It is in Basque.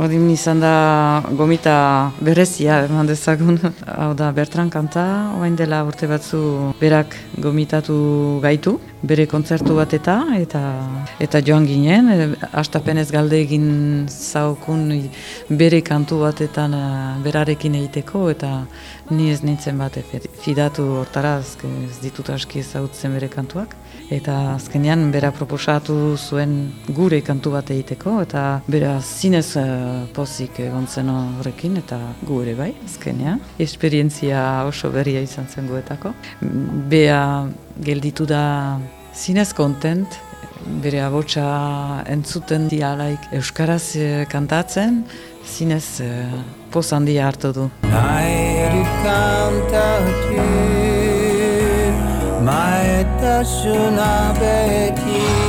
Odin izan da gomita berezia, eman dezagun. Hau da, Bertran kanta, oain dela urte batzu berak gomitatu gaitu, bere kontzertu bat eta, eta, eta joan ginen, e, astapenez galde egin zaukun bere kantu batetan e, berarekin egiteko, eta ni ez nintzen bat fidatu hortara, ez ditut aski ezautzen bere kantuak eta azkenean bera proposatu zuen gure kantu bat egiteko eta bera zinez uh, pozik egon zen horrekin eta gure bai azkenean. Esperientzia oso berria izan zen guetako. Bea gelditu da zinez kontent, bere abotsa entzuten dialaik Euskaraz uh, kantatzen, zinez uh, poz handia hartu du. Nairi kantatu Maetasuna beti